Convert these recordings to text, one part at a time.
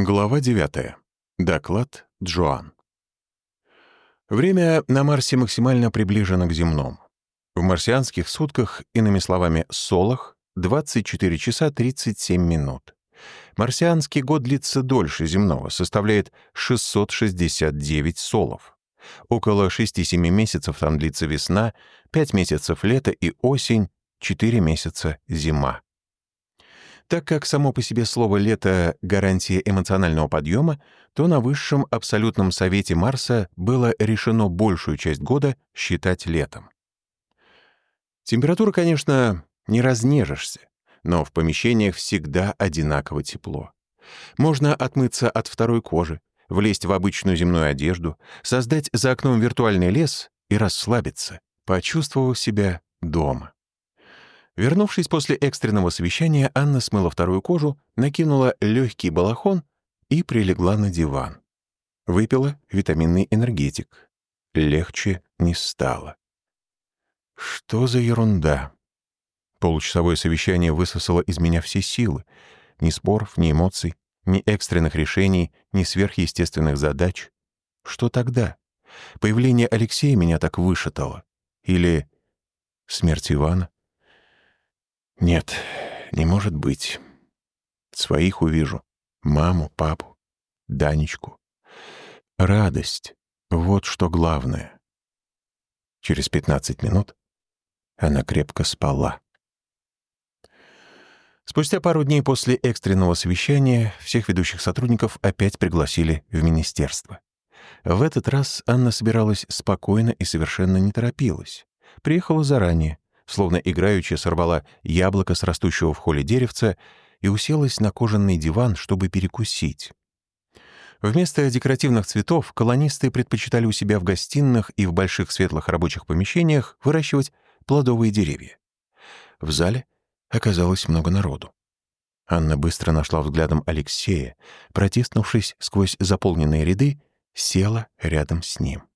Глава 9. Доклад Джоан. Время на Марсе максимально приближено к земному. В марсианских сутках, иными словами, солах, 24 часа 37 минут. Марсианский год длится дольше земного, составляет 669 солов. Около 6-7 месяцев там длится весна, 5 месяцев лето и осень, 4 месяца зима. Так как само по себе слово «лето» — гарантия эмоционального подъема, то на Высшем Абсолютном Совете Марса было решено большую часть года считать летом. Температура, конечно, не разнежишься, но в помещениях всегда одинаково тепло. Можно отмыться от второй кожи, влезть в обычную земную одежду, создать за окном виртуальный лес и расслабиться, почувствовав себя дома. Вернувшись после экстренного совещания, Анна смыла вторую кожу, накинула легкий балахон и прилегла на диван. Выпила витаминный энергетик. Легче не стало. Что за ерунда? Получасовое совещание высосало из меня все силы. Ни споров, ни эмоций, ни экстренных решений, ни сверхъестественных задач. Что тогда? Появление Алексея меня так вышатало. Или смерть Ивана? Нет, не может быть. Своих увижу. Маму, папу, Данечку. Радость — вот что главное. Через пятнадцать минут она крепко спала. Спустя пару дней после экстренного совещания всех ведущих сотрудников опять пригласили в министерство. В этот раз Анна собиралась спокойно и совершенно не торопилась. Приехала заранее, словно играючи сорвала яблоко с растущего в холле деревца и уселась на кожаный диван, чтобы перекусить. Вместо декоративных цветов колонисты предпочитали у себя в гостиных и в больших светлых рабочих помещениях выращивать плодовые деревья. В зале оказалось много народу. Анна быстро нашла взглядом Алексея, протиснувшись сквозь заполненные ряды, села рядом с ним.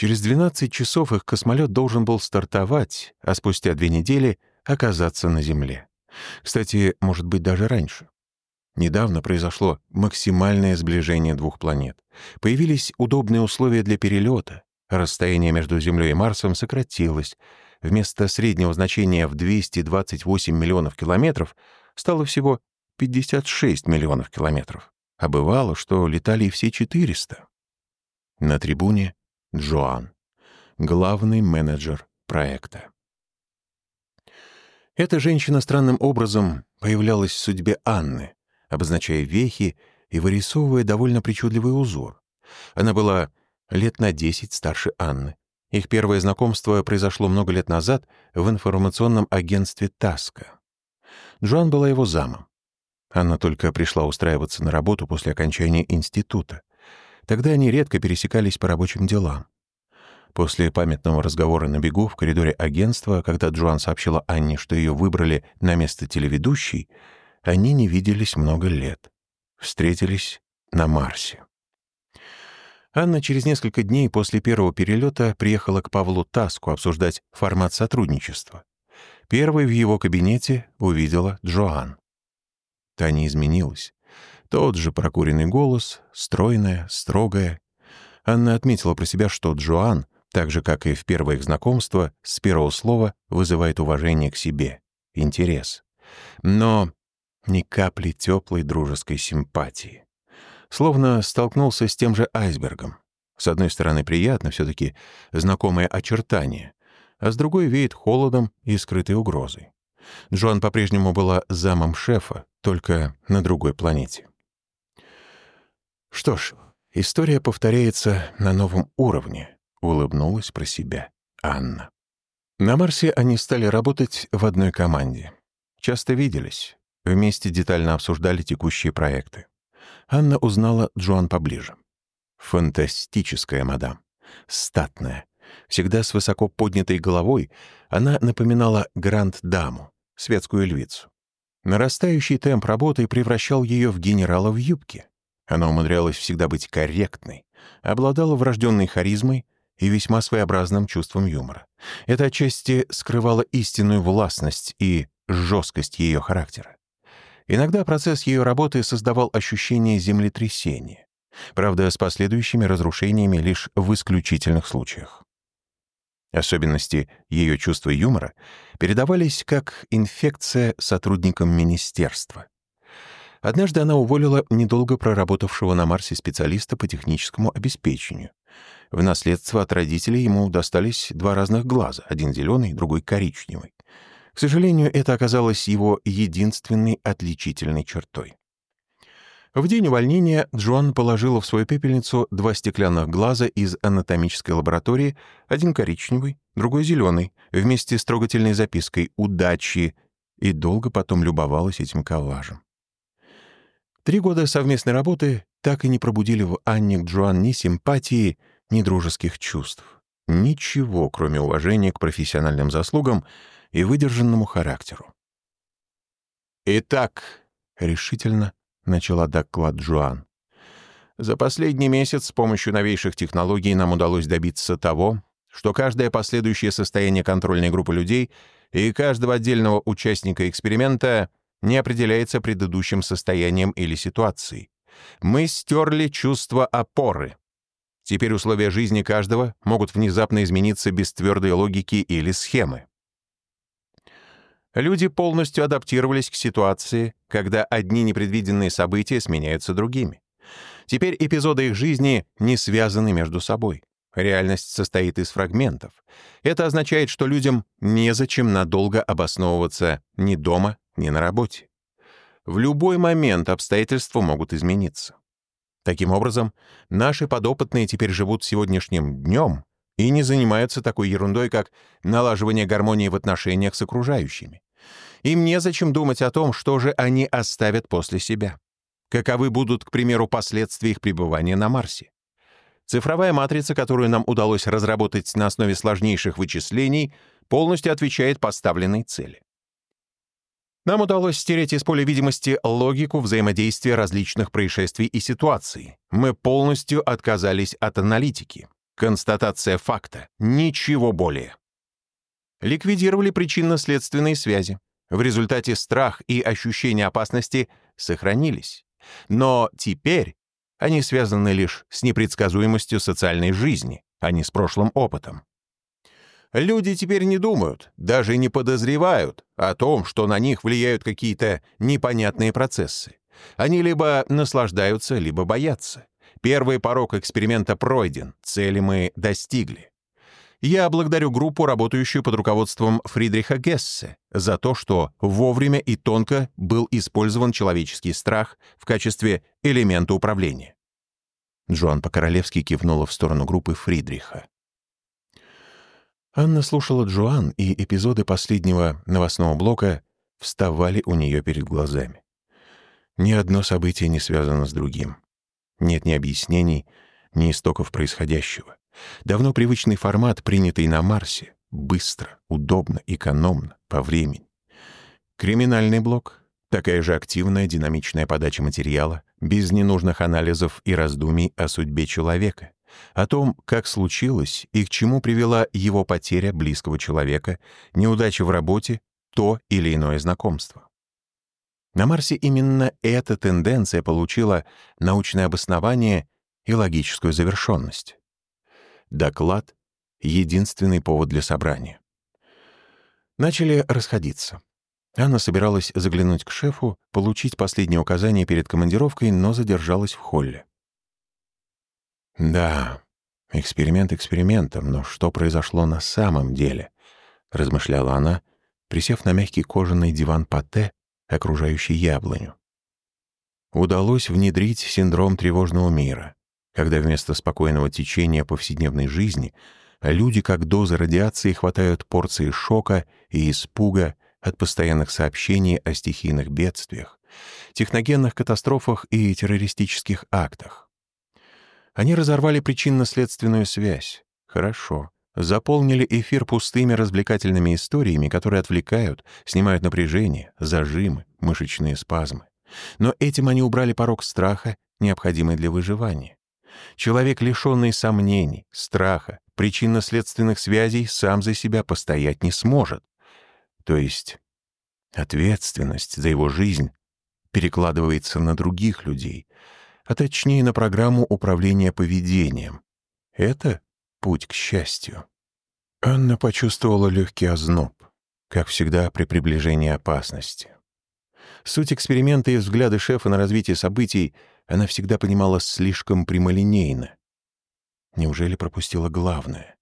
Через 12 часов их космолет должен был стартовать, а спустя две недели оказаться на Земле. Кстати, может быть, даже раньше. Недавно произошло максимальное сближение двух планет. Появились удобные условия для перелета. Расстояние между Землей и Марсом сократилось. Вместо среднего значения в 228 миллионов километров стало всего 56 миллионов километров. А бывало, что летали и все 400. На трибуне Джоан, главный менеджер проекта. Эта женщина странным образом появлялась в судьбе Анны, обозначая вехи и вырисовывая довольно причудливый узор. Она была лет на десять старше Анны. Их первое знакомство произошло много лет назад в информационном агентстве «Таска». Джоан была его замом. Анна только пришла устраиваться на работу после окончания института. Тогда они редко пересекались по рабочим делам. После памятного разговора на бегу в коридоре агентства, когда Джоан сообщила Анне, что ее выбрали на место телеведущей, они не виделись много лет. Встретились на Марсе. Анна через несколько дней после первого перелета приехала к Павлу Таску обсуждать формат сотрудничества. Первой в его кабинете увидела Джоан. Та не изменилась. Тот же прокуренный голос, стройная, строгая. Анна отметила про себя, что Джоан, так же, как и в первое их знакомство, с первого слова вызывает уважение к себе, интерес. Но ни капли теплой дружеской симпатии. Словно столкнулся с тем же айсбергом. С одной стороны, приятно все-таки знакомое очертание, а с другой веет холодом и скрытой угрозой. Джоан по-прежнему была замом шефа, только на другой планете. Что ж, история повторяется на новом уровне, улыбнулась про себя Анна. На Марсе они стали работать в одной команде. Часто виделись, вместе детально обсуждали текущие проекты. Анна узнала Джоан поближе. Фантастическая мадам, статная, всегда с высоко поднятой головой, она напоминала гранд-даму, светскую львицу. Нарастающий темп работы превращал ее в генерала в юбке. Она умудрялась всегда быть корректной, обладала врожденной харизмой и весьма своеобразным чувством юмора. Это отчасти скрывало истинную властность и жесткость ее характера. Иногда процесс ее работы создавал ощущение землетрясения, правда, с последующими разрушениями лишь в исключительных случаях. Особенности ее чувства юмора передавались как инфекция сотрудникам министерства. Однажды она уволила недолго проработавшего на Марсе специалиста по техническому обеспечению. В наследство от родителей ему достались два разных глаза, один зеленый, другой коричневый. К сожалению, это оказалось его единственной отличительной чертой. В день увольнения Джоан положила в свою пепельницу два стеклянных глаза из анатомической лаборатории, один коричневый, другой зеленый, вместе с трогательной запиской «Удачи», и долго потом любовалась этим коллажем. Три года совместной работы так и не пробудили в Анне к Джоан ни симпатии, ни дружеских чувств. Ничего, кроме уважения к профессиональным заслугам и выдержанному характеру. «Итак», — решительно начала доклад Джоан, «за последний месяц с помощью новейших технологий нам удалось добиться того, что каждое последующее состояние контрольной группы людей и каждого отдельного участника эксперимента не определяется предыдущим состоянием или ситуацией. Мы стерли чувство опоры. Теперь условия жизни каждого могут внезапно измениться без твердой логики или схемы. Люди полностью адаптировались к ситуации, когда одни непредвиденные события сменяются другими. Теперь эпизоды их жизни не связаны между собой. Реальность состоит из фрагментов. Это означает, что людям незачем надолго обосновываться ни дома, ни на работе. В любой момент обстоятельства могут измениться. Таким образом, наши подопытные теперь живут сегодняшним днем и не занимаются такой ерундой, как налаживание гармонии в отношениях с окружающими. Им незачем думать о том, что же они оставят после себя. Каковы будут, к примеру, последствия их пребывания на Марсе. Цифровая матрица, которую нам удалось разработать на основе сложнейших вычислений, полностью отвечает поставленной цели. Нам удалось стереть из поля видимости логику взаимодействия различных происшествий и ситуаций. Мы полностью отказались от аналитики. Констатация факта. Ничего более. Ликвидировали причинно-следственные связи. В результате страх и ощущение опасности сохранились. Но теперь они связаны лишь с непредсказуемостью социальной жизни, а не с прошлым опытом. Люди теперь не думают, даже не подозревают о том, что на них влияют какие-то непонятные процессы. Они либо наслаждаются, либо боятся. Первый порог эксперимента пройден, цели мы достигли. Я благодарю группу, работающую под руководством Фридриха Гессе, за то, что вовремя и тонко был использован человеческий страх в качестве элемента управления. Джоан по-королевски кивнула в сторону группы Фридриха. Анна слушала Джоан, и эпизоды последнего новостного блока вставали у нее перед глазами. Ни одно событие не связано с другим. Нет ни объяснений, ни истоков происходящего. Давно привычный формат, принятый на Марсе, быстро, удобно, экономно, по времени. Криминальный блок — такая же активная, динамичная подача материала, без ненужных анализов и раздумий о судьбе человека о том, как случилось и к чему привела его потеря близкого человека, неудача в работе, то или иное знакомство. На Марсе именно эта тенденция получила научное обоснование и логическую завершенность. Доклад — единственный повод для собрания. Начали расходиться. Анна собиралась заглянуть к шефу, получить последние указания перед командировкой, но задержалась в холле. «Да, эксперимент экспериментом, но что произошло на самом деле?» — размышляла она, присев на мягкий кожаный диван патте, окружающий яблоню. Удалось внедрить синдром тревожного мира, когда вместо спокойного течения повседневной жизни люди как дозы радиации хватают порции шока и испуга от постоянных сообщений о стихийных бедствиях, техногенных катастрофах и террористических актах. Они разорвали причинно-следственную связь. Хорошо. Заполнили эфир пустыми развлекательными историями, которые отвлекают, снимают напряжение, зажимы, мышечные спазмы. Но этим они убрали порог страха, необходимый для выживания. Человек, лишенный сомнений, страха, причинно-следственных связей, сам за себя постоять не сможет. То есть ответственность за его жизнь перекладывается на других людей, а точнее на программу управления поведением. Это путь к счастью. Анна почувствовала легкий озноб, как всегда при приближении опасности. Суть эксперимента и взгляды шефа на развитие событий она всегда понимала слишком прямолинейно. Неужели пропустила главное?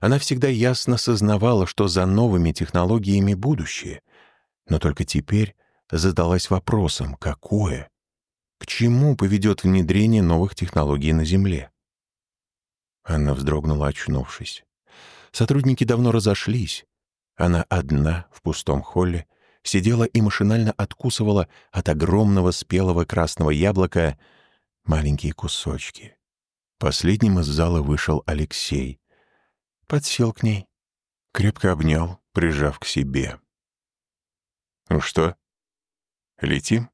Она всегда ясно сознавала, что за новыми технологиями будущее, но только теперь задалась вопросом, какое? К чему поведет внедрение новых технологий на Земле? Анна вздрогнула, очнувшись. Сотрудники давно разошлись. Она одна в пустом холле сидела и машинально откусывала от огромного спелого красного яблока маленькие кусочки. Последним из зала вышел Алексей. Подсел к ней, крепко обнял, прижав к себе. «Ну что, летим?»